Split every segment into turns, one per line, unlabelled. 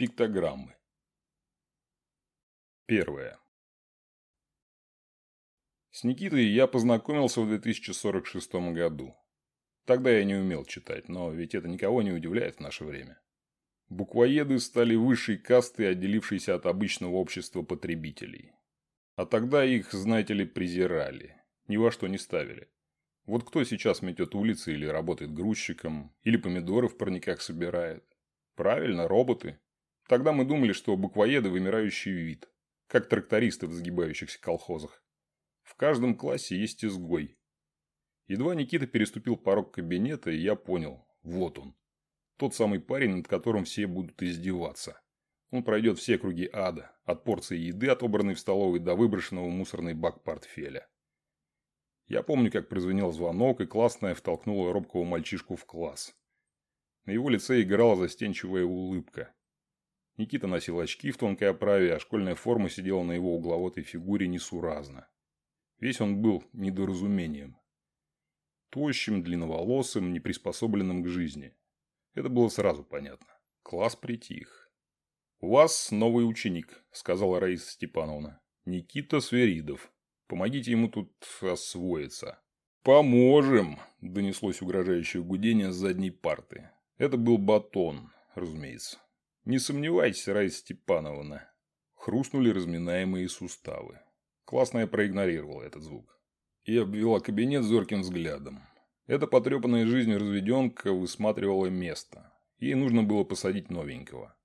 Пиктограммы. Первое. С Никитой я познакомился в 2046 году. Тогда я не умел читать, но ведь это никого не удивляет в наше время. Буквоеды стали высшей кастой, отделившейся от обычного общества потребителей. А тогда их, знаете ли, презирали. Ни во что не ставили. Вот кто сейчас метет улицы или работает грузчиком, или помидоры в парниках собирает? Правильно, роботы. Тогда мы думали, что буквоеды – вымирающий вид, как трактористы в загибающихся колхозах. В каждом классе есть изгой. Едва Никита переступил порог кабинета, и я понял – вот он. Тот самый парень, над которым все будут издеваться. Он пройдет все круги ада, от порции еды, отобранной в столовой, до выброшенного в мусорный бак портфеля. Я помню, как прозвенел звонок, и классная втолкнула робкого мальчишку в класс. На его лице играла застенчивая улыбка. Никита носил очки в тонкой оправе, а школьная форма сидела на его угловатой фигуре несуразно. Весь он был недоразумением. Тощим, длинноволосым, неприспособленным к жизни. Это было сразу понятно. Класс притих. «У вас новый ученик», – сказала Раиса Степановна. «Никита Сверидов. Помогите ему тут освоиться». «Поможем!» – донеслось угрожающее гудение с задней парты. Это был батон, разумеется. «Не сомневайтесь, Раиса Степановна». Хрустнули разминаемые суставы. Классная проигнорировала этот звук. И обвела кабинет зорким взглядом. Эта потрепанная жизнь разведенка высматривала место. Ей нужно было посадить новенького.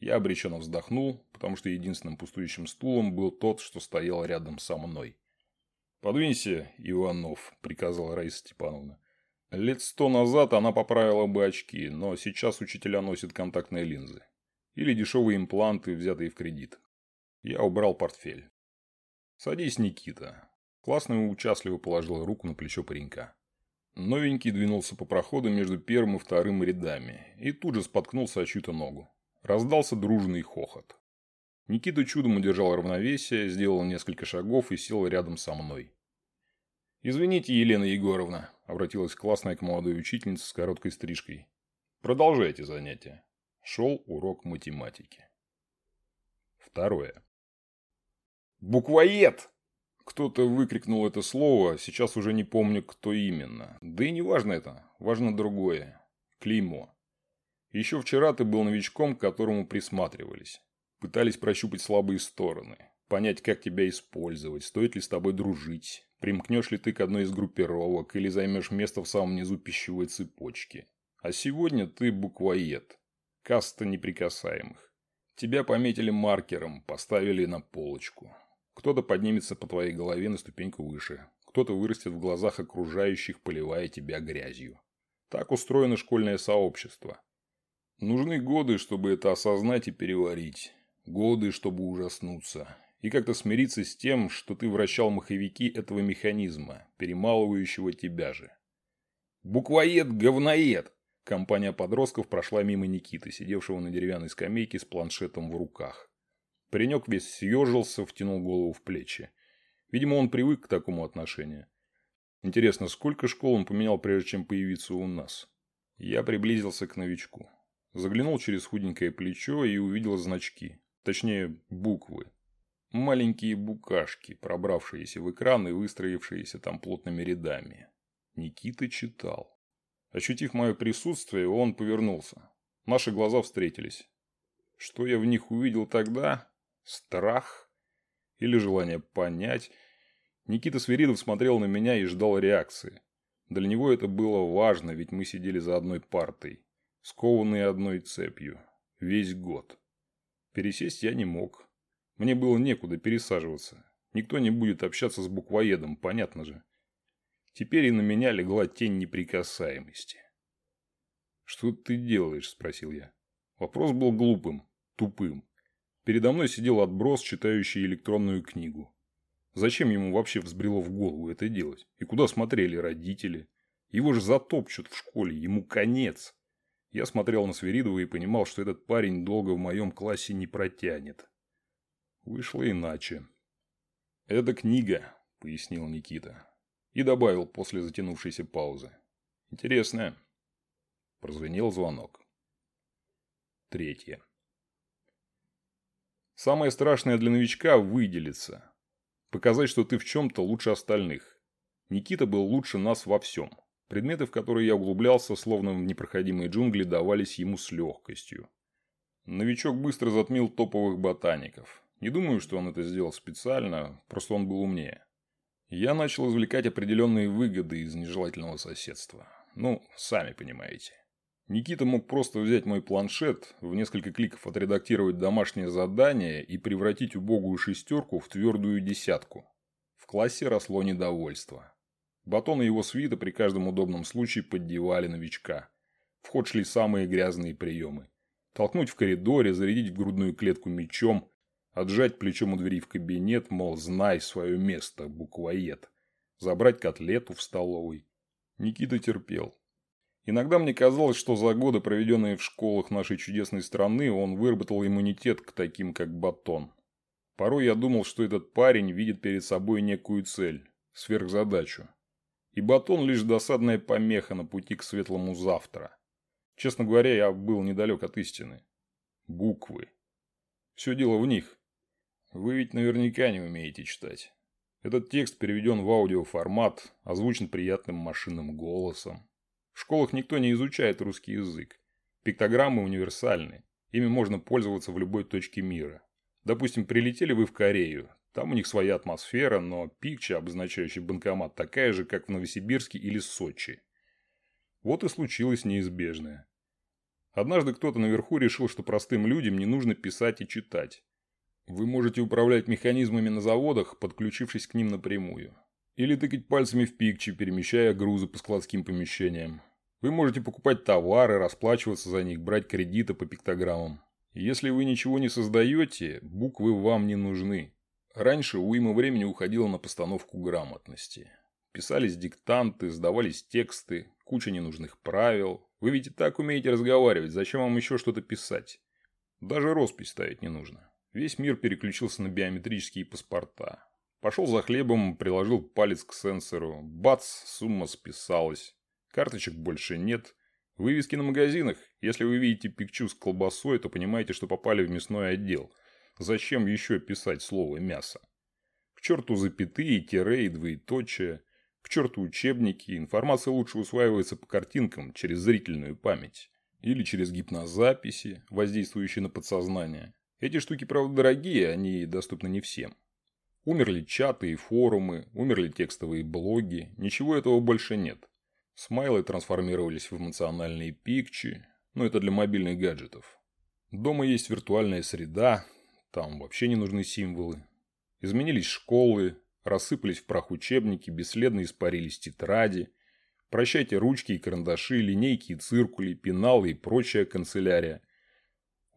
Я обреченно вздохнул, потому что единственным пустующим стулом был тот, что стоял рядом со мной. «Подвинься, Иванов», – приказала Раиса Степановна. Лет сто назад она поправила бы очки, но сейчас учителя носят контактные линзы. Или дешевые импланты, взятые в кредит. Я убрал портфель. «Садись, Никита». Классный участливо положил руку на плечо паренька. Новенький двинулся по проходу между первым и вторым рядами и тут же споткнулся о чью-то ногу. Раздался дружный хохот. Никита чудом удержал равновесие, сделал несколько шагов и сел рядом со мной. «Извините, Елена Егоровна», – обратилась классная к молодой учительнице с короткой стрижкой. «Продолжайте занятия». Шел урок математики. Второе. «Буквоед!» Кто-то выкрикнул это слово, сейчас уже не помню, кто именно. Да и не важно это, важно другое. Клеймо. Еще вчера ты был новичком, к которому присматривались. Пытались прощупать слабые стороны, понять, как тебя использовать, стоит ли с тобой дружить, примкнешь ли ты к одной из группировок или займешь место в самом низу пищевой цепочки. А сегодня ты буквоед, каста неприкасаемых. Тебя пометили маркером, поставили на полочку. Кто-то поднимется по твоей голове на ступеньку выше, кто-то вырастет в глазах окружающих, поливая тебя грязью. Так устроено школьное сообщество. Нужны годы, чтобы это осознать и переварить годы, чтобы ужаснуться, и как-то смириться с тем, что ты вращал маховики этого механизма, перемалывающего тебя же. «Буквоед-говноед!» Компания подростков прошла мимо Никиты, сидевшего на деревянной скамейке с планшетом в руках. Паренек весь съежился, втянул голову в плечи. Видимо, он привык к такому отношению. Интересно, сколько школ он поменял, прежде чем появиться у нас? Я приблизился к новичку. Заглянул через худенькое плечо и увидел значки. Точнее, буквы. Маленькие букашки, пробравшиеся в экран и выстроившиеся там плотными рядами. Никита читал. Ощутив мое присутствие, он повернулся. Наши глаза встретились. Что я в них увидел тогда? Страх? Или желание понять? Никита Свиридов смотрел на меня и ждал реакции. Для него это было важно, ведь мы сидели за одной партой, скованные одной цепью. Весь год. Пересесть я не мог. Мне было некуда пересаживаться. Никто не будет общаться с буквоедом, понятно же. Теперь и на меня легла тень неприкасаемости. «Что ты делаешь?» – спросил я. Вопрос был глупым, тупым. Передо мной сидел отброс, читающий электронную книгу. Зачем ему вообще взбрело в голову это делать? И куда смотрели родители? Его же затопчут в школе, ему конец. Я смотрел на Сверидова и понимал, что этот парень долго в моем классе не протянет. Вышло иначе. «Это книга», – пояснил Никита. И добавил после затянувшейся паузы. «Интересная». Прозвенел звонок. Третье. Самое страшное для новичка – выделиться. Показать, что ты в чем-то лучше остальных. Никита был лучше нас во всем. Предметы, в которые я углублялся, словно в непроходимые джунгли, давались ему с легкостью. Новичок быстро затмил топовых ботаников. Не думаю, что он это сделал специально, просто он был умнее. Я начал извлекать определенные выгоды из нежелательного соседства. Ну, сами понимаете. Никита мог просто взять мой планшет, в несколько кликов отредактировать домашнее задание и превратить убогую шестерку в твердую десятку. В классе росло недовольство. Батон и его свита при каждом удобном случае поддевали новичка. В ход шли самые грязные приемы. Толкнуть в коридоре, зарядить в грудную клетку мечом, Отжать плечом у двери в кабинет, мол, знай свое место, буквоед. Забрать котлету в столовой. Никита терпел. Иногда мне казалось, что за годы, проведенные в школах нашей чудесной страны, он выработал иммунитет к таким, как Батон. Порой я думал, что этот парень видит перед собой некую цель, сверхзадачу. И Батон лишь досадная помеха на пути к светлому завтра. Честно говоря, я был недалек от истины. Буквы. Все дело в них. Вы ведь наверняка не умеете читать. Этот текст переведен в аудиоформат, озвучен приятным машинным голосом. В школах никто не изучает русский язык. Пиктограммы универсальны. Ими можно пользоваться в любой точке мира. Допустим, прилетели вы в Корею. Там у них своя атмосфера, но пикча, обозначающая банкомат, такая же, как в Новосибирске или Сочи. Вот и случилось неизбежное. Однажды кто-то наверху решил, что простым людям не нужно писать и читать. Вы можете управлять механизмами на заводах, подключившись к ним напрямую. Или тыкать пальцами в пикчи, перемещая грузы по складским помещениям. Вы можете покупать товары, расплачиваться за них, брать кредиты по пиктограммам. Если вы ничего не создаете, буквы вам не нужны. Раньше уйма времени уходила на постановку грамотности. Писались диктанты, сдавались тексты, куча ненужных правил. Вы ведь и так умеете разговаривать, зачем вам еще что-то писать? Даже роспись ставить не нужно. Весь мир переключился на биометрические паспорта. Пошел за хлебом, приложил палец к сенсору. Бац, сумма списалась. Карточек больше нет. Вывески на магазинах. Если вы видите пикчу с колбасой, то понимаете, что попали в мясной отдел. Зачем еще писать слово «мясо»? К черту запятые, тире и двоеточие. К черту учебники. Информация лучше усваивается по картинкам через зрительную память. Или через гипнозаписи, воздействующие на подсознание. Эти штуки, правда, дорогие, они доступны не всем. Умерли чаты и форумы, умерли текстовые блоги, ничего этого больше нет. Смайлы трансформировались в эмоциональные пикчи, но это для мобильных гаджетов. Дома есть виртуальная среда, там вообще не нужны символы. Изменились школы, рассыпались в прах учебники, бесследно испарились тетради. Прощайте ручки и карандаши, линейки и циркули, пеналы и прочая канцелярия.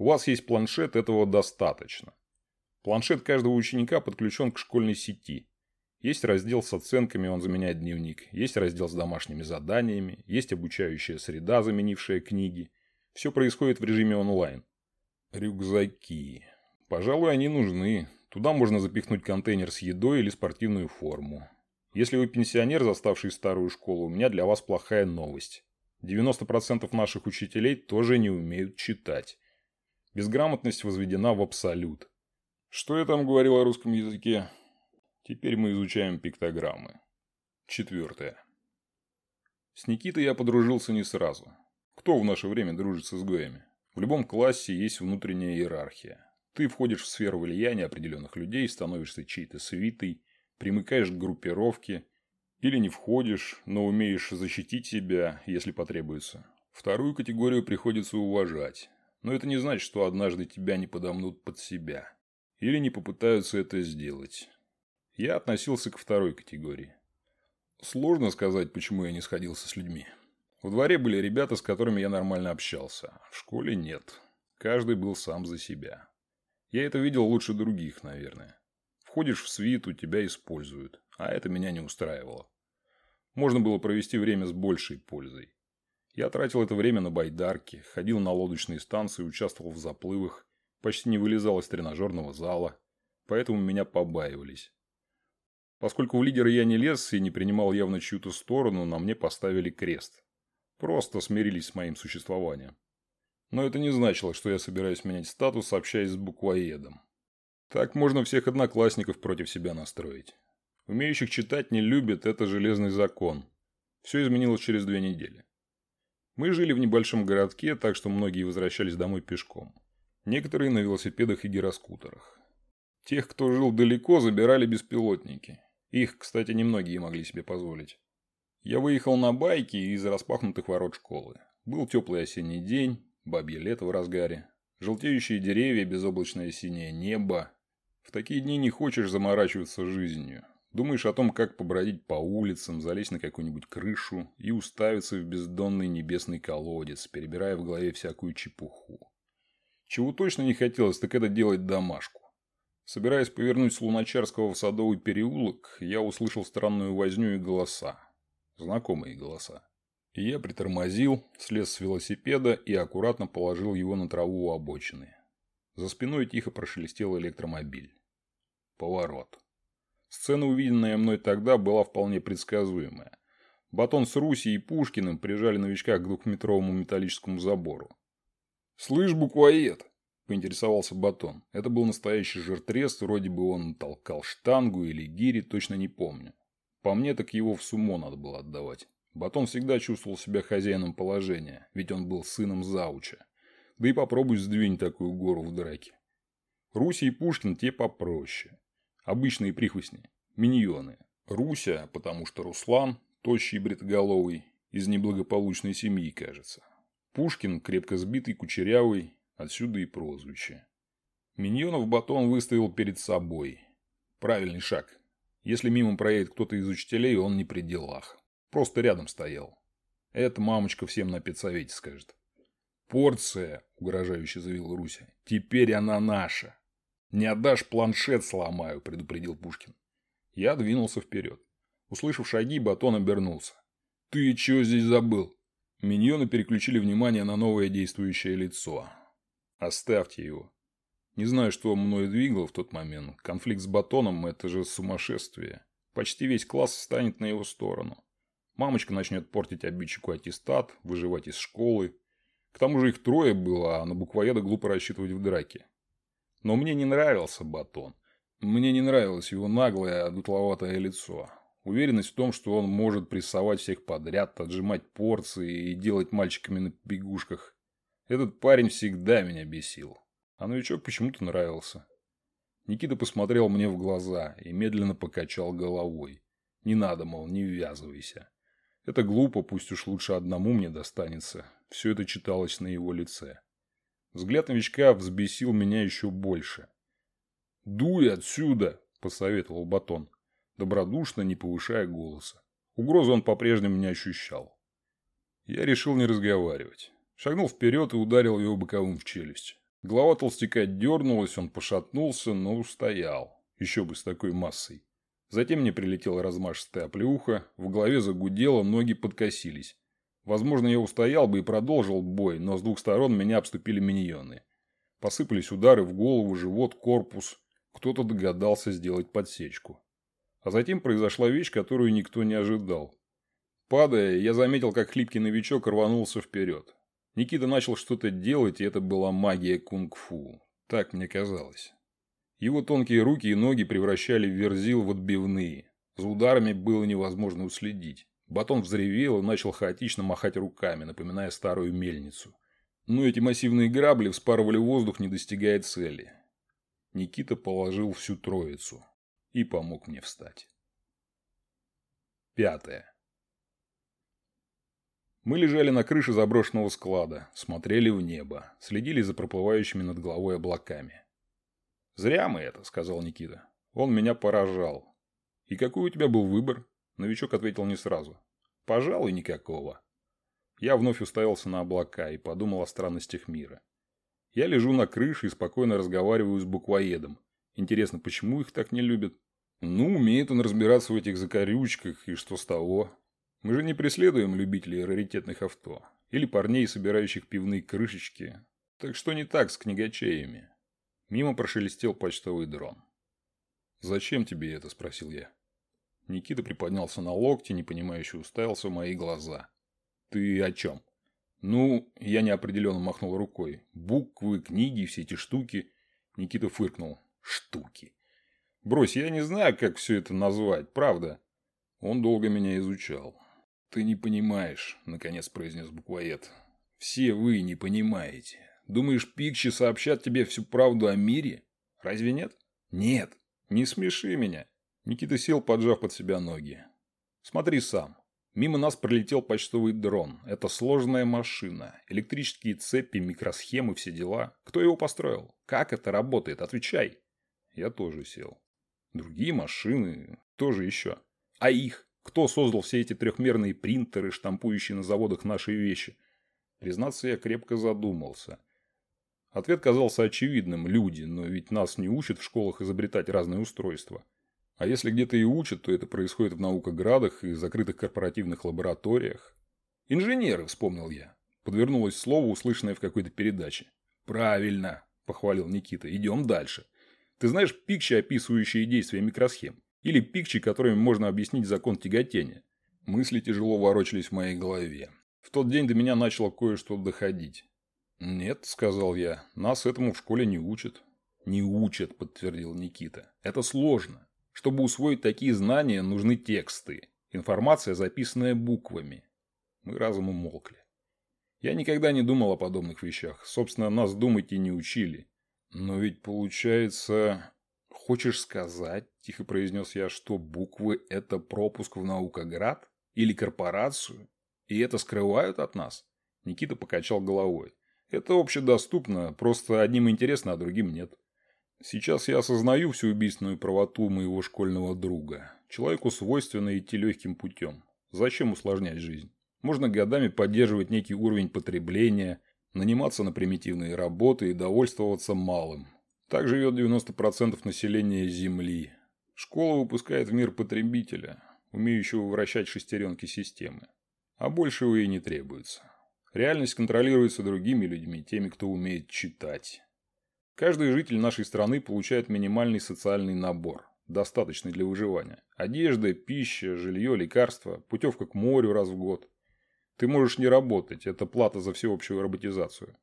У вас есть планшет, этого достаточно. Планшет каждого ученика подключен к школьной сети. Есть раздел с оценками, он заменяет дневник. Есть раздел с домашними заданиями. Есть обучающая среда, заменившая книги. Все происходит в режиме онлайн. Рюкзаки. Пожалуй, они нужны. Туда можно запихнуть контейнер с едой или спортивную форму. Если вы пенсионер, заставший старую школу, у меня для вас плохая новость. 90% наших учителей тоже не умеют читать. Безграмотность возведена в абсолют. Что я там говорил о русском языке? Теперь мы изучаем пиктограммы. Четвертое. С Никитой я подружился не сразу. Кто в наше время дружит с изгоями? В любом классе есть внутренняя иерархия. Ты входишь в сферу влияния определенных людей, становишься чьей-то свитой, примыкаешь к группировке, или не входишь, но умеешь защитить себя, если потребуется. Вторую категорию приходится уважать. Но это не значит, что однажды тебя не подомнут под себя. Или не попытаются это сделать. Я относился к второй категории. Сложно сказать, почему я не сходился с людьми. В дворе были ребята, с которыми я нормально общался. В школе нет. Каждый был сам за себя. Я это видел лучше других, наверное. Входишь в свиту, тебя используют. А это меня не устраивало. Можно было провести время с большей пользой. Я тратил это время на байдарки, ходил на лодочные станции, участвовал в заплывах, почти не вылезал из тренажерного зала, поэтому меня побаивались. Поскольку в лидеры я не лез и не принимал явно чью-то сторону, на мне поставили крест. Просто смирились с моим существованием. Но это не значило, что я собираюсь менять статус, общаясь с буквоедом. Так можно всех одноклассников против себя настроить. Умеющих читать не любят, это железный закон. Все изменилось через две недели. Мы жили в небольшом городке, так что многие возвращались домой пешком. Некоторые на велосипедах и гироскутерах. Тех, кто жил далеко, забирали беспилотники. Их, кстати, немногие могли себе позволить. Я выехал на байке из распахнутых ворот школы. Был теплый осенний день, бабье лето в разгаре. Желтеющие деревья, безоблачное синее небо. В такие дни не хочешь заморачиваться жизнью. Думаешь о том, как побродить по улицам, залезть на какую-нибудь крышу и уставиться в бездонный небесный колодец, перебирая в голове всякую чепуху. Чего точно не хотелось, так это делать домашку. Собираясь повернуть с Луначарского в Садовый переулок, я услышал странную возню и голоса. Знакомые голоса. И я притормозил, слез с велосипеда и аккуратно положил его на траву у обочины. За спиной тихо прошелестел электромобиль. Поворот. Сцена, увиденная мной тогда, была вполне предсказуемая. Батон с Руси и Пушкиным прижали новичка к двухметровому металлическому забору. «Слышь, буквоед!» – поинтересовался Батон. Это был настоящий жиртрез, вроде бы он толкал штангу или гири, точно не помню. По мне, так его в сумо надо было отдавать. Батон всегда чувствовал себя хозяином положения, ведь он был сыном зауча. Да и попробуй сдвинь такую гору в драке. Руси и Пушкин те попроще. Обычные прихвостни. Миньоны. Руся, потому что Руслан, тощий бритоголовый, из неблагополучной семьи, кажется. Пушкин, крепко сбитый, кучерявый, отсюда и прозвище. Миньонов батон выставил перед собой. Правильный шаг. Если мимо проедет кто-то из учителей, он не при делах. Просто рядом стоял. Это мамочка всем на педсовете скажет. «Порция», – угрожающе заявил Руся, – «теперь она наша». «Не отдашь, планшет сломаю», – предупредил Пушкин. Я двинулся вперед. Услышав шаги, Батон обернулся. «Ты чего здесь забыл?» Миньоны переключили внимание на новое действующее лицо. «Оставьте его». Не знаю, что мною двигало в тот момент. Конфликт с Батоном – это же сумасшествие. Почти весь класс встанет на его сторону. Мамочка начнет портить обидчику аттестат, выживать из школы. К тому же их трое было, а на буквоеда глупо рассчитывать в драке. Но мне не нравился Батон. Мне не нравилось его наглое, дутловатое лицо. Уверенность в том, что он может прессовать всех подряд, отжимать порции и делать мальчиками на бегушках. Этот парень всегда меня бесил. А новичок почему-то нравился. Никита посмотрел мне в глаза и медленно покачал головой. Не надо, мол, не ввязывайся. Это глупо, пусть уж лучше одному мне достанется. Все это читалось на его лице. Взгляд новичка взбесил меня еще больше. «Дуй отсюда!» – посоветовал Батон, добродушно, не повышая голоса. Угрозу он по-прежнему не ощущал. Я решил не разговаривать. Шагнул вперед и ударил его боковым в челюсть. Голова толстяка дернулась, он пошатнулся, но устоял. Еще бы с такой массой. Затем мне прилетела размашистая оплеуха, в голове загудело, ноги подкосились. Возможно, я устоял бы и продолжил бой, но с двух сторон меня обступили миньоны. Посыпались удары в голову, живот, корпус. Кто-то догадался сделать подсечку. А затем произошла вещь, которую никто не ожидал. Падая, я заметил, как хлипкий новичок рванулся вперед. Никита начал что-то делать, и это была магия кунг-фу. Так мне казалось. Его тонкие руки и ноги превращали верзил в отбивные. За ударами было невозможно уследить. Батон взревел и начал хаотично махать руками, напоминая старую мельницу. Но эти массивные грабли вспарывали воздух, не достигая цели. Никита положил всю троицу и помог мне встать. Пятое. Мы лежали на крыше заброшенного склада, смотрели в небо, следили за проплывающими над головой облаками. «Зря мы это», — сказал Никита. «Он меня поражал». «И какой у тебя был выбор?» Новичок ответил не сразу. «Пожалуй, никакого». Я вновь уставился на облака и подумал о странностях мира. Я лежу на крыше и спокойно разговариваю с буквоедом. Интересно, почему их так не любят? Ну, умеет он разбираться в этих закорючках, и что с того? Мы же не преследуем любителей раритетных авто. Или парней, собирающих пивные крышечки. Так что не так с книгачеями? Мимо прошелестел почтовый дрон. «Зачем тебе это?» – спросил я. Никита приподнялся на локте, непонимающе уставился в мои глаза. «Ты о чем?» «Ну, я неопределенно махнул рукой. Буквы, книги, все эти штуки». Никита фыркнул. Штуки. Брось, я не знаю, как все это назвать, правда. Он долго меня изучал. Ты не понимаешь, наконец произнес буквоед. Все вы не понимаете. Думаешь, пикчи сообщат тебе всю правду о мире? Разве нет? Нет. Не смеши меня. Никита сел, поджав под себя ноги. Смотри сам. Мимо нас пролетел почтовый дрон. Это сложная машина. Электрические цепи, микросхемы, все дела. Кто его построил? Как это работает? Отвечай. Я тоже сел. Другие машины. Тоже еще. А их? Кто создал все эти трехмерные принтеры, штампующие на заводах наши вещи? Признаться, я крепко задумался. Ответ казался очевидным. Люди. Но ведь нас не учат в школах изобретать разные устройства. А если где-то и учат, то это происходит в наукоградах и закрытых корпоративных лабораториях. Инженеры, вспомнил я. Подвернулось слово, услышанное в какой-то передаче. Правильно, похвалил Никита. Идем дальше. Ты знаешь пикчи, описывающие действия микросхем? Или пикчи, которыми можно объяснить закон тяготения? Мысли тяжело ворочались в моей голове. В тот день до меня начало кое-что доходить. «Нет», — сказал я, — «нас этому в школе не учат». «Не учат», — подтвердил Никита. «Это сложно. Чтобы усвоить такие знания, нужны тексты. Информация, записанная буквами. Мы разом умолкли. Я никогда не думал о подобных вещах. Собственно, нас думать и не учили. Но ведь получается... Хочешь сказать, тихо произнес я, что буквы – это пропуск в наукоград? Или корпорацию? И это скрывают от нас? Никита покачал головой. Это общедоступно, просто одним интересно, а другим нет. Сейчас я осознаю всю убийственную правоту моего школьного друга. Человеку свойственно идти легким путем. Зачем усложнять жизнь? Можно годами поддерживать некий уровень потребления, наниматься на примитивные работы и довольствоваться малым. Так живет 90% населения Земли. Школа выпускает в мир потребителя, умеющего вращать шестеренки системы. А большего и не требуется. Реальность контролируется другими людьми, теми, кто умеет читать. Каждый житель нашей страны получает минимальный социальный набор, достаточный для выживания. Одежда, пища, жилье, лекарства, путевка к морю раз в год. Ты можешь не работать, это плата за всеобщую роботизацию.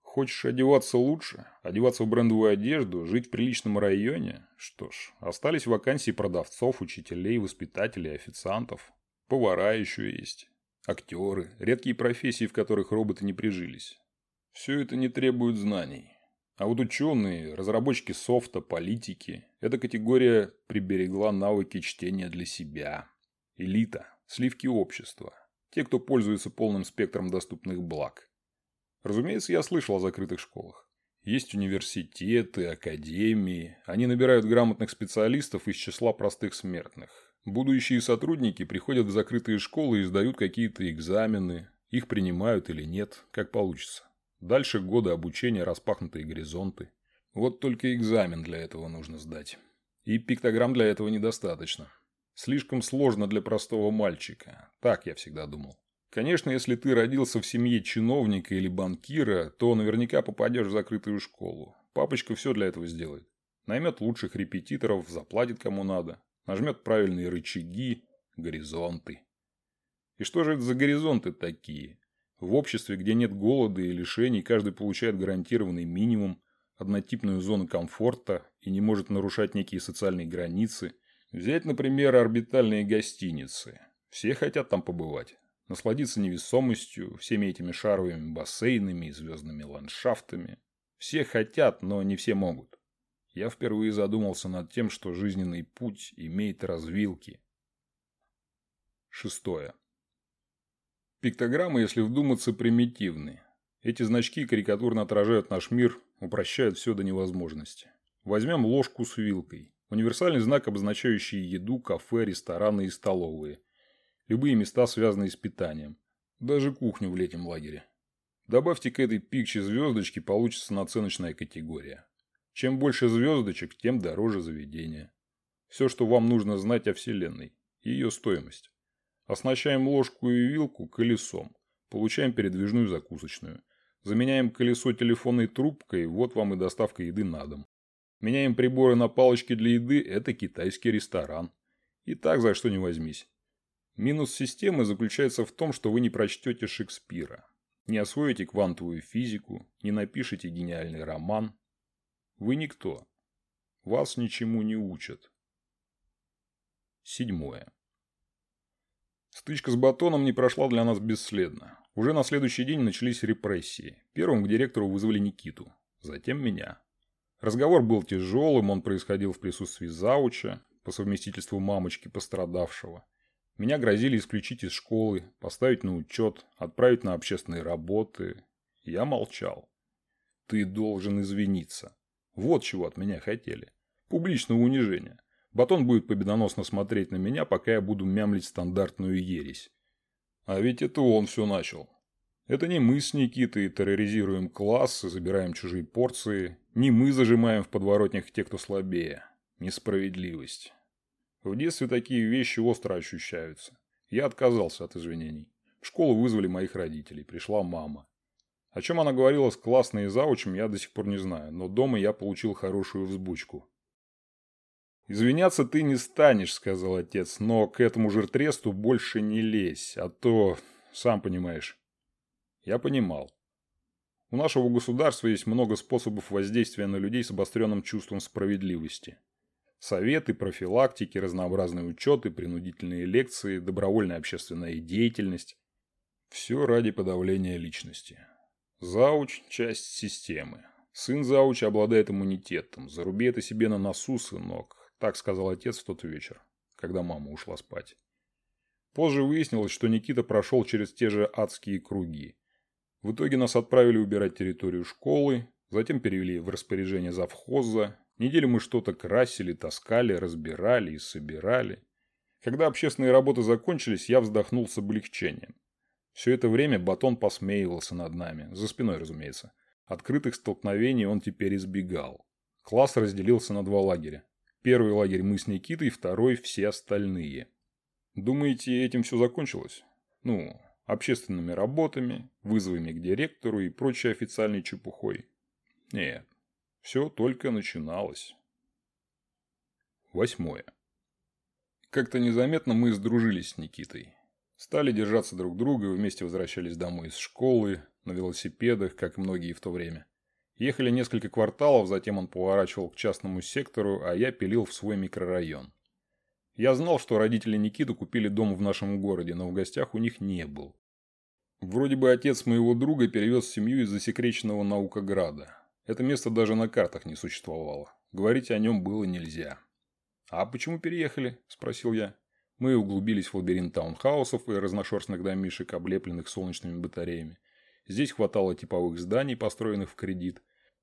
Хочешь одеваться лучше, одеваться в брендовую одежду, жить в приличном районе? Что ж, остались вакансии продавцов, учителей, воспитателей, официантов. Повара еще есть. Актеры, редкие профессии, в которых роботы не прижились. Все это не требует знаний. А вот ученые, разработчики софта, политики – эта категория приберегла навыки чтения для себя. Элита, сливки общества, те, кто пользуется полным спектром доступных благ. Разумеется, я слышал о закрытых школах. Есть университеты, академии. Они набирают грамотных специалистов из числа простых смертных. Будущие сотрудники приходят в закрытые школы и сдают какие-то экзамены. Их принимают или нет, как получится. Дальше годы обучения, распахнутые горизонты. Вот только экзамен для этого нужно сдать. И пиктограмм для этого недостаточно. Слишком сложно для простого мальчика. Так я всегда думал. Конечно, если ты родился в семье чиновника или банкира, то наверняка попадешь в закрытую школу. Папочка все для этого сделает. Наймет лучших репетиторов, заплатит кому надо. Нажмет правильные рычаги, горизонты. И что же это за горизонты такие? В обществе, где нет голода и лишений, каждый получает гарантированный минимум, однотипную зону комфорта и не может нарушать некие социальные границы. Взять, например, орбитальные гостиницы. Все хотят там побывать. Насладиться невесомостью, всеми этими шаровыми бассейнами и звездными ландшафтами. Все хотят, но не все могут. Я впервые задумался над тем, что жизненный путь имеет развилки. Шестое. Пиктограммы, если вдуматься, примитивны. Эти значки карикатурно отражают наш мир, упрощают все до невозможности. Возьмем ложку с вилкой. Универсальный знак, обозначающий еду, кафе, рестораны и столовые. Любые места, связанные с питанием. Даже кухню в летнем лагере. Добавьте к этой пикче звездочки, получится наценочная категория. Чем больше звездочек, тем дороже заведение. Все, что вам нужно знать о Вселенной. Ее стоимость. Оснащаем ложку и вилку колесом. Получаем передвижную закусочную. Заменяем колесо телефонной трубкой, вот вам и доставка еды на дом. Меняем приборы на палочки для еды – это китайский ресторан. И так за что не возьмись. Минус системы заключается в том, что вы не прочтете Шекспира, не освоите квантовую физику, не напишете гениальный роман. Вы никто. Вас ничему не учат. Седьмое. Стычка с Батоном не прошла для нас бесследно. Уже на следующий день начались репрессии. Первым к директору вызвали Никиту, затем меня. Разговор был тяжелым, он происходил в присутствии зауча, по совместительству мамочки пострадавшего. Меня грозили исключить из школы, поставить на учет, отправить на общественные работы. Я молчал. Ты должен извиниться. Вот чего от меня хотели. Публичного унижения. Батон будет победоносно смотреть на меня, пока я буду мямлить стандартную ересь. А ведь это он все начал. Это не мы с Никитой терроризируем класс и забираем чужие порции. Не мы зажимаем в подворотнях тех, кто слабее. Несправедливость. В детстве такие вещи остро ощущаются. Я отказался от извинений. В школу вызвали моих родителей. Пришла мама. О чем она говорила с классной и заучем, я до сих пор не знаю. Но дома я получил хорошую взбучку. «Извиняться ты не станешь», — сказал отец, — «но к этому жиртресту больше не лезь, а то, сам понимаешь». Я понимал. У нашего государства есть много способов воздействия на людей с обостренным чувством справедливости. Советы, профилактики, разнообразные учеты, принудительные лекции, добровольная общественная деятельность. Все ради подавления личности. Зауч – часть системы. Сын зауча обладает иммунитетом. Заруби это себе на носу, сынок. Так сказал отец в тот вечер, когда мама ушла спать. Позже выяснилось, что Никита прошел через те же адские круги. В итоге нас отправили убирать территорию школы, затем перевели в распоряжение завхоза. Неделю мы что-то красили, таскали, разбирали и собирали. Когда общественные работы закончились, я вздохнул с облегчением. Все это время Батон посмеивался над нами, за спиной, разумеется. Открытых столкновений он теперь избегал. Класс разделился на два лагеря. Первый лагерь мы с Никитой, второй все остальные. Думаете, этим все закончилось? Ну, общественными работами, вызовами к директору и прочей официальной чепухой. Нет, все только начиналось. Восьмое. Как-то незаметно мы сдружились с Никитой. Стали держаться друг друга, вместе возвращались домой из школы, на велосипедах, как многие в то время. Ехали несколько кварталов, затем он поворачивал к частному сектору, а я пилил в свой микрорайон. Я знал, что родители Никиты купили дом в нашем городе, но в гостях у них не был. Вроде бы отец моего друга перевез семью из засекреченного Наукограда. Это место даже на картах не существовало. Говорить о нем было нельзя. «А почему переехали?» – спросил я. Мы углубились в лабиринт таунхаусов и разношерстных домишек, облепленных солнечными батареями. Здесь хватало типовых зданий, построенных в кредит.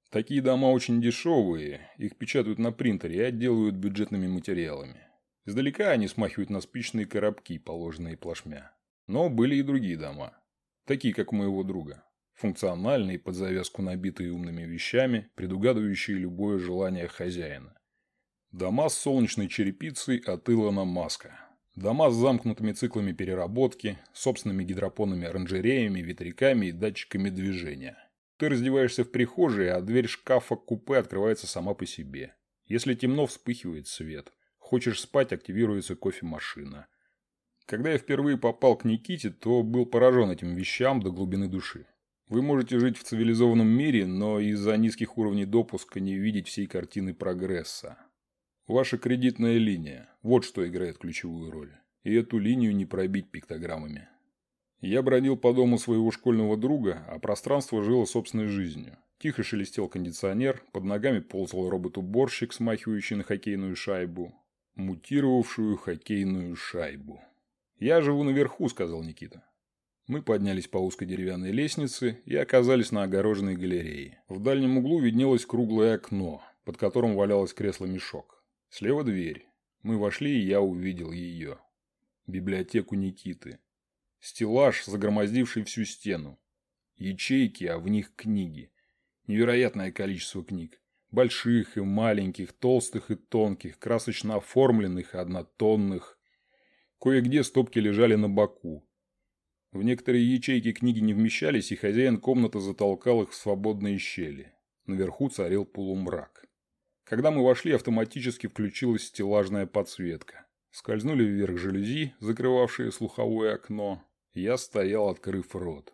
Такие дома очень дешевые, их печатают на принтере и отделывают бюджетными материалами. Издалека они смахивают на спичные коробки, положенные плашмя. Но были и другие дома. Такие, как у моего друга. Функциональные, под завязку набитые умными вещами, предугадывающие любое желание хозяина. Дома с солнечной черепицей от Илона Маска. Дома с замкнутыми циклами переработки, собственными гидропонными оранжереями, ветряками и датчиками движения. Ты раздеваешься в прихожей, а дверь шкафа-купе открывается сама по себе. Если темно, вспыхивает свет. Хочешь спать, активируется кофемашина. Когда я впервые попал к Никите, то был поражен этим вещам до глубины души. Вы можете жить в цивилизованном мире, но из-за низких уровней допуска не видеть всей картины прогресса. Ваша кредитная линия – вот что играет ключевую роль. И эту линию не пробить пиктограммами. Я бродил по дому своего школьного друга, а пространство жило собственной жизнью. Тихо шелестел кондиционер, под ногами ползал робот-уборщик, смахивающий на хоккейную шайбу. Мутировавшую хоккейную шайбу. «Я живу наверху», – сказал Никита. Мы поднялись по узкой деревянной лестнице и оказались на огороженной галерее. В дальнем углу виднелось круглое окно, под которым валялось кресло-мешок. Слева дверь. Мы вошли, и я увидел ее. Библиотеку Никиты. Стеллаж, загромоздивший всю стену. Ячейки, а в них книги. Невероятное количество книг. Больших и маленьких, толстых и тонких, красочно оформленных и однотонных. Кое-где стопки лежали на боку. В некоторые ячейки книги не вмещались, и хозяин комнаты затолкал их в свободные щели. Наверху царил полумрак. Когда мы вошли, автоматически включилась стеллажная подсветка. Скользнули вверх жалюзи, закрывавшие слуховое окно. Я стоял, открыв рот.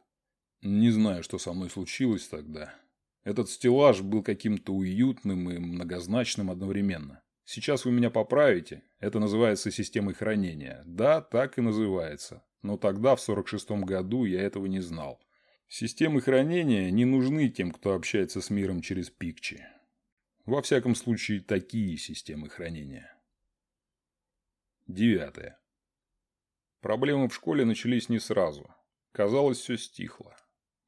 Не знаю, что со мной случилось тогда. Этот стеллаж был каким-то уютным и многозначным одновременно. Сейчас вы меня поправите. Это называется системой хранения. Да, так и называется. Но тогда, в 46-м году, я этого не знал. Системы хранения не нужны тем, кто общается с миром через пикчи. Во всяком случае, такие системы хранения. Девятое. Проблемы в школе начались не сразу. Казалось, все стихло.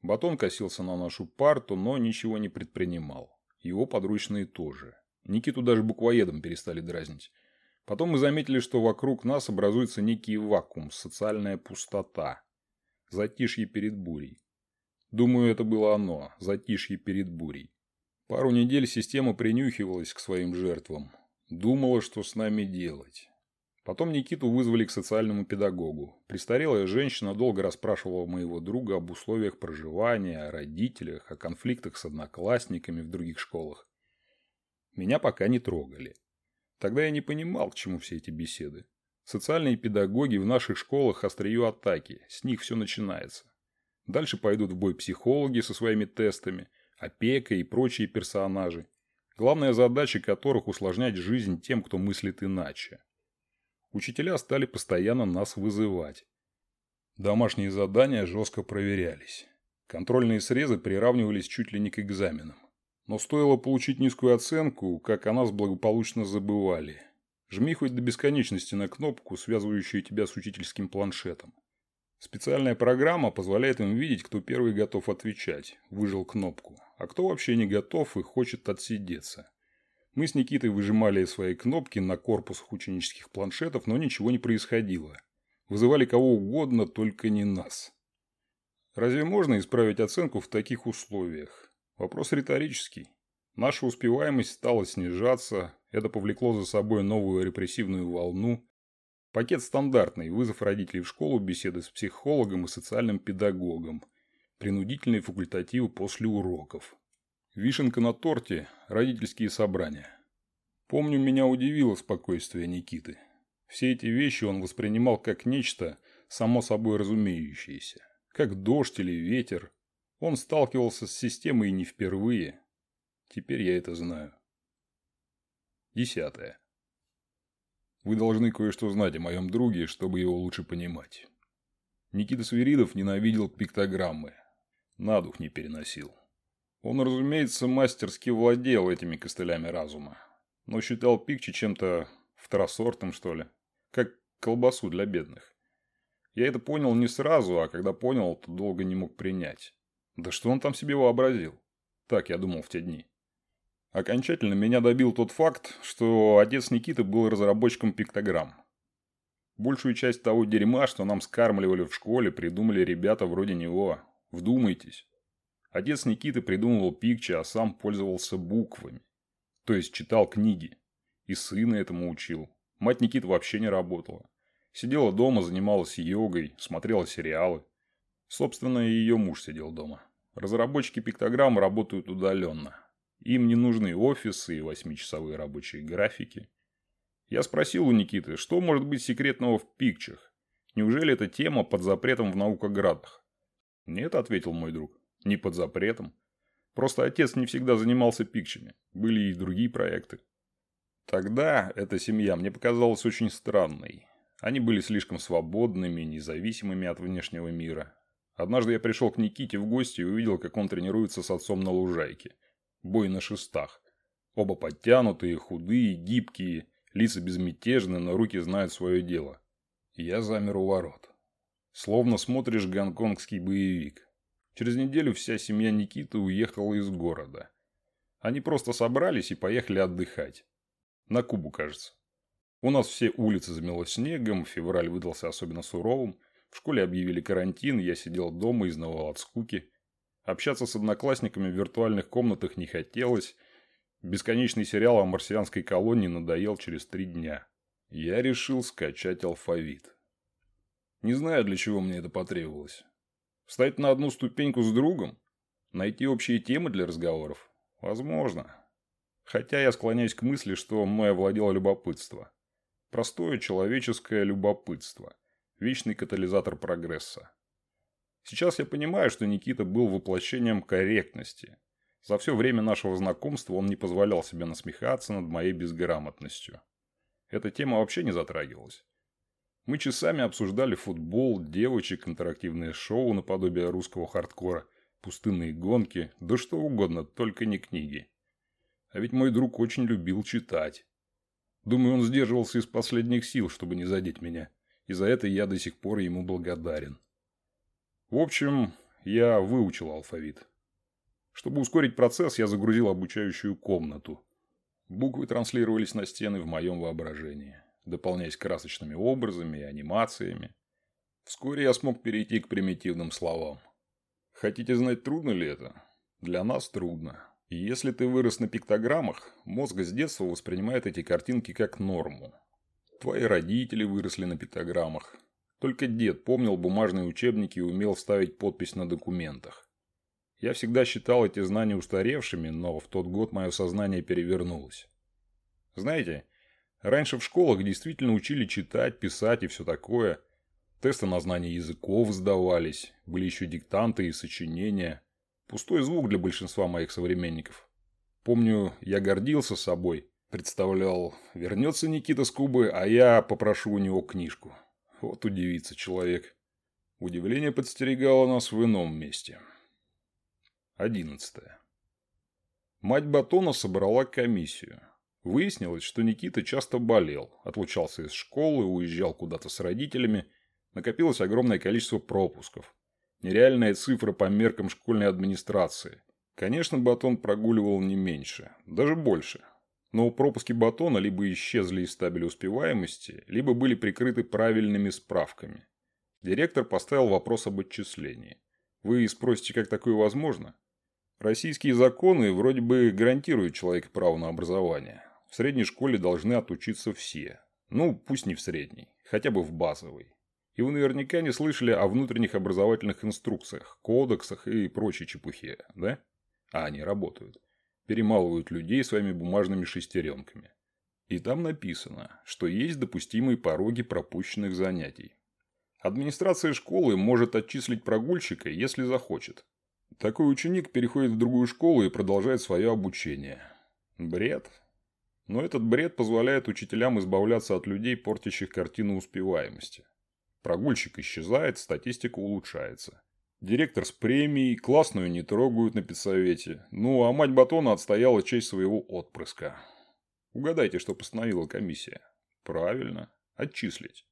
Батон косился на нашу парту, но ничего не предпринимал. Его подручные тоже. Никиту даже буквоедом перестали дразнить. Потом мы заметили, что вокруг нас образуется некий вакуум, социальная пустота. Затишье перед бурей. Думаю, это было оно, затишье перед бурей. Пару недель система принюхивалась к своим жертвам. Думала, что с нами делать. Потом Никиту вызвали к социальному педагогу. Престарелая женщина долго расспрашивала моего друга об условиях проживания, о родителях, о конфликтах с одноклассниками в других школах. Меня пока не трогали. Тогда я не понимал, к чему все эти беседы. Социальные педагоги в наших школах острие атаки, с них все начинается. Дальше пойдут в бой психологи со своими тестами, опека и прочие персонажи, главная задача которых усложнять жизнь тем, кто мыслит иначе. Учителя стали постоянно нас вызывать. Домашние задания жестко проверялись. Контрольные срезы приравнивались чуть ли не к экзаменам. Но стоило получить низкую оценку, как о нас благополучно забывали. Жми хоть до бесконечности на кнопку, связывающую тебя с учительским планшетом. Специальная программа позволяет им видеть, кто первый готов отвечать, выжил кнопку, а кто вообще не готов и хочет отсидеться. Мы с Никитой выжимали свои кнопки на корпусах ученических планшетов, но ничего не происходило. Вызывали кого угодно, только не нас. Разве можно исправить оценку в таких условиях? Вопрос риторический. Наша успеваемость стала снижаться, это повлекло за собой новую репрессивную волну. Пакет стандартный, вызов родителей в школу, беседы с психологом и социальным педагогом, принудительные факультативы после уроков. Вишенка на торте – родительские собрания. Помню, меня удивило спокойствие Никиты. Все эти вещи он воспринимал как нечто само собой разумеющееся. Как дождь или ветер, он сталкивался с системой не впервые. Теперь я это знаю. Десятое. Вы должны кое-что знать о моем друге, чтобы его лучше понимать. Никита Свиридов ненавидел пиктограммы. На дух не переносил. Он, разумеется, мастерски владел этими костылями разума. Но считал пикчи чем-то второсортным, что ли. Как колбасу для бедных. Я это понял не сразу, а когда понял, то долго не мог принять. Да что он там себе вообразил? Так я думал в те дни. Окончательно меня добил тот факт, что отец Никиты был разработчиком пиктограмм. Большую часть того дерьма, что нам скармливали в школе, придумали ребята вроде него. Вдумайтесь. Отец Никиты придумывал пикчи, а сам пользовался буквами. То есть читал книги. И сына этому учил. Мать Никиты вообще не работала. Сидела дома, занималась йогой, смотрела сериалы. Собственно, и ее муж сидел дома. Разработчики пиктограмм работают удаленно. Им не нужны офисы и восьмичасовые рабочие графики. Я спросил у Никиты, что может быть секретного в пикчах? Неужели эта тема под запретом в наукоградах? Нет, ответил мой друг, не под запретом. Просто отец не всегда занимался пикчами. Были и другие проекты. Тогда эта семья мне показалась очень странной. Они были слишком свободными, независимыми от внешнего мира. Однажды я пришел к Никите в гости и увидел, как он тренируется с отцом на лужайке. Бой на шестах. Оба подтянутые, худые, гибкие, лица безмятежны, но руки знают свое дело. Я замер у ворот. Словно смотришь гонконгский боевик. Через неделю вся семья Никиты уехала из города. Они просто собрались и поехали отдыхать. На Кубу, кажется. У нас все улицы замело снегом, февраль выдался особенно суровым – в школе объявили карантин, я сидел дома, и изнывал от скуки. Общаться с одноклассниками в виртуальных комнатах не хотелось. Бесконечный сериал о марсианской колонии надоел через три дня. Я решил скачать алфавит. Не знаю, для чего мне это потребовалось. Встать на одну ступеньку с другом? Найти общие темы для разговоров? Возможно. Хотя я склоняюсь к мысли, что мной овладело любопытство. Простое человеческое любопытство вечный катализатор прогресса. Сейчас я понимаю, что Никита был воплощением корректности. За все время нашего знакомства он не позволял себе насмехаться над моей безграмотностью. Эта тема вообще не затрагивалась. Мы часами обсуждали футбол, девочек, интерактивные шоу наподобие русского хардкора, пустынные гонки, да что угодно, только не книги. А ведь мой друг очень любил читать. Думаю, он сдерживался из последних сил, чтобы не задеть меня. И за это я до сих пор ему благодарен. В общем, я выучил алфавит. Чтобы ускорить процесс, я загрузил обучающую комнату. Буквы транслировались на стены в моем воображении, дополняясь красочными образами и анимациями. Вскоре я смог перейти к примитивным словам. Хотите знать, трудно ли это? Для нас трудно. И если ты вырос на пиктограммах, мозг с детства воспринимает эти картинки как норму. Твои родители выросли на пиктограммах. Только дед помнил бумажные учебники и умел ставить подпись на документах. Я всегда считал эти знания устаревшими, но в тот год мое сознание перевернулось. Знаете, раньше в школах действительно учили читать, писать и все такое. Тесты на знание языков сдавались, были еще диктанты и сочинения. Пустой звук для большинства моих современников. Помню, я гордился собой, представлял, вернется Никита с Кубы, а я попрошу у него книжку. Вот удивится человек. Удивление подстерегало нас в ином месте. Одиннадцатое. Мать Батона собрала комиссию. Выяснилось, что Никита часто болел, отлучался из школы, уезжал куда-то с родителями. Накопилось огромное количество пропусков. Нереальная цифра по меркам школьной администрации. Конечно, Батон прогуливал не меньше, даже больше. Но пропуски Батона либо исчезли из табеля успеваемости, либо были прикрыты правильными справками. Директор поставил вопрос об отчислении. Вы спросите, как такое возможно? Российские законы вроде бы гарантируют человеку право на образование. В средней школе должны отучиться все. Ну, пусть не в средней, хотя бы в базовой. И вы наверняка не слышали о внутренних образовательных инструкциях, кодексах и прочей чепухе, да? А они работают. Перемалывают людей своими бумажными шестеренками. И там написано, что есть допустимые пороги пропущенных занятий. Администрация школы может отчислить прогульщика, если захочет. Такой ученик переходит в другую школу и продолжает свое обучение. Бред. Но этот бред позволяет учителям избавляться от людей, портящих картину успеваемости. Прогульщик исчезает, статистика улучшается. Директор с премией, классную не трогают на педсовете. Ну, а мать Батона отстояла честь своего отпрыска. Угадайте, что постановила комиссия. Правильно. Отчислить.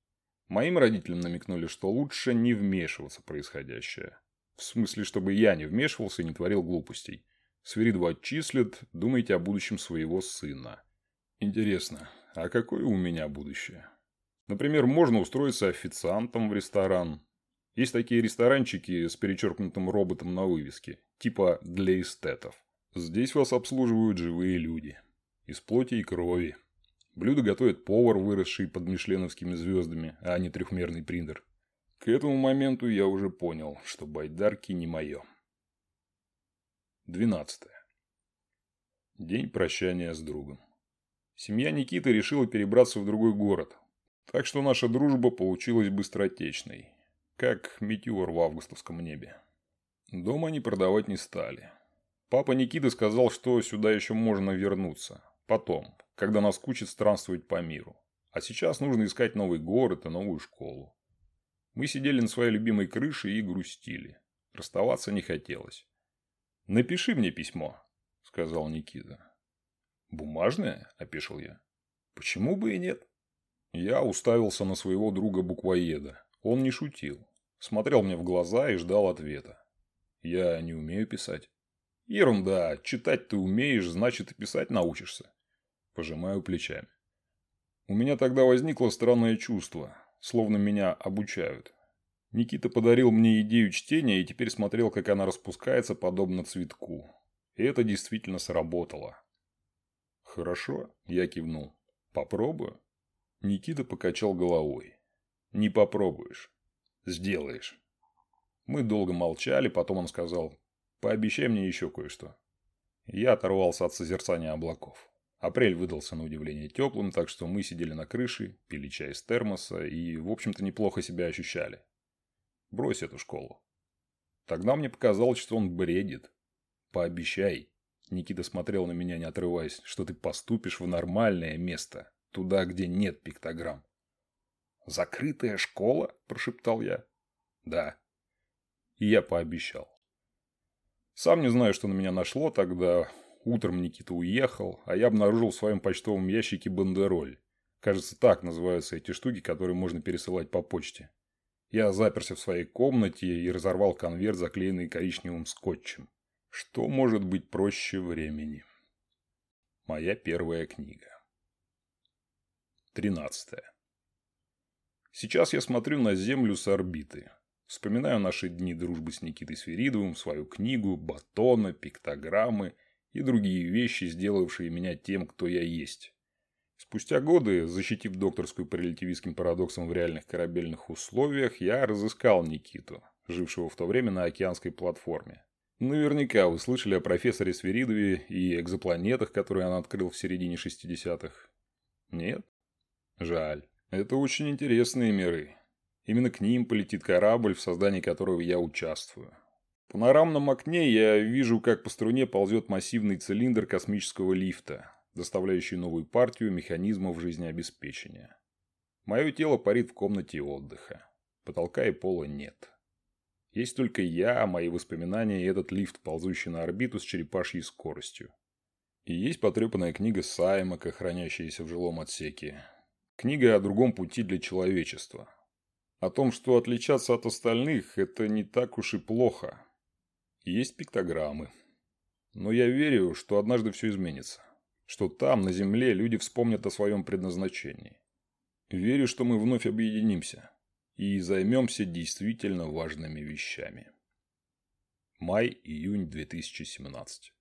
Моим родителям намекнули, что лучше не вмешиваться в происходящее. В смысле, чтобы я не вмешивался и не творил глупостей. Свиридову отчислят, думайте о будущем своего сына. Интересно, а какое у меня будущее? Например, можно устроиться официантом в ресторан. Есть такие ресторанчики с перечеркнутым роботом на вывеске, типа для эстетов. Здесь вас обслуживают живые люди. Из плоти и крови. Блюдо готовит повар, выросший под мишленовскими звездами, а не трехмерный принтер. К этому моменту я уже понял, что байдарки не мое. 12. День прощания с другом. Семья Никиты решила перебраться в другой город. Так что наша дружба получилась быстротечной. Как метеор в августовском небе. Дом они продавать не стали. Папа Никиты сказал, что сюда еще можно вернуться. Потом, когда наскучит странствовать по миру. А сейчас нужно искать новый город и новую школу. Мы сидели на своей любимой крыше и грустили. Расставаться не хотелось. «Напиши мне письмо», – сказал Никита. «Бумажное?» – опешил я. «Почему бы и нет?» Я уставился на своего друга-буквоеда. Он не шутил. Смотрел мне в глаза и ждал ответа. «Я не умею писать». «Ерунда. Читать ты умеешь, значит и писать научишься». Пожимаю плечами. У меня тогда возникло странное чувство словно меня обучают. Никита подарил мне идею чтения и теперь смотрел, как она распускается, подобно цветку. И это действительно сработало. «Хорошо», – я кивнул. «Попробую». Никита покачал головой. «Не попробуешь. Сделаешь». Мы долго молчали, потом он сказал, «Пообещай мне еще кое-что». Я оторвался от созерцания облаков. Апрель выдался на удивление теплым, так что мы сидели на крыше, пили чай из термоса и, в общем-то, неплохо себя ощущали. Брось эту школу. Тогда мне показалось, что он бредит. Пообещай. Никита смотрел на меня, не отрываясь, что ты поступишь в нормальное место, туда, где нет пиктограмм. «Закрытая школа?» – прошептал я. «Да». И я пообещал. Сам не знаю, что на меня нашло тогда. Утром Никита уехал, а я обнаружил в своем почтовом ящике бандероль. Кажется, так называются эти штуки, которые можно пересылать по почте. Я заперся в своей комнате и разорвал конверт, заклеенный коричневым скотчем. Что может быть проще времени? Моя первая книга. Тринадцатая. Сейчас я смотрю на Землю с орбиты. Вспоминаю наши дни дружбы с Никитой Свиридовым, свою книгу, батоны, пиктограммы и другие вещи, сделавшие меня тем, кто я есть. Спустя годы, защитив докторскую по релятивистским парадоксам в реальных корабельных условиях, я разыскал Никиту, жившего в то время на океанской платформе. Наверняка вы слышали о профессоре Свиридове и экзопланетах, которые он открыл в середине 60-х. Нет? Жаль. Это очень интересные миры. Именно к ним полетит корабль, в создании которого я участвую. В панорамном окне я вижу, как по струне ползет массивный цилиндр космического лифта, доставляющий новую партию механизмов жизнеобеспечения. Мое тело парит в комнате отдыха. Потолка и пола нет. Есть только я, мои воспоминания и этот лифт, ползущий на орбиту с черепашьей скоростью. И есть потрепанная книга Саймака, хранящаяся в жилом отсеке. Книга о другом пути для человечества. О том, что отличаться от остальных – это не так уж и плохо. Есть пиктограммы. Но я верю, что однажды все изменится что там, на Земле, люди вспомнят о своем предназначении. Верю, что мы вновь объединимся и займемся действительно важными вещами. Май-июнь 2017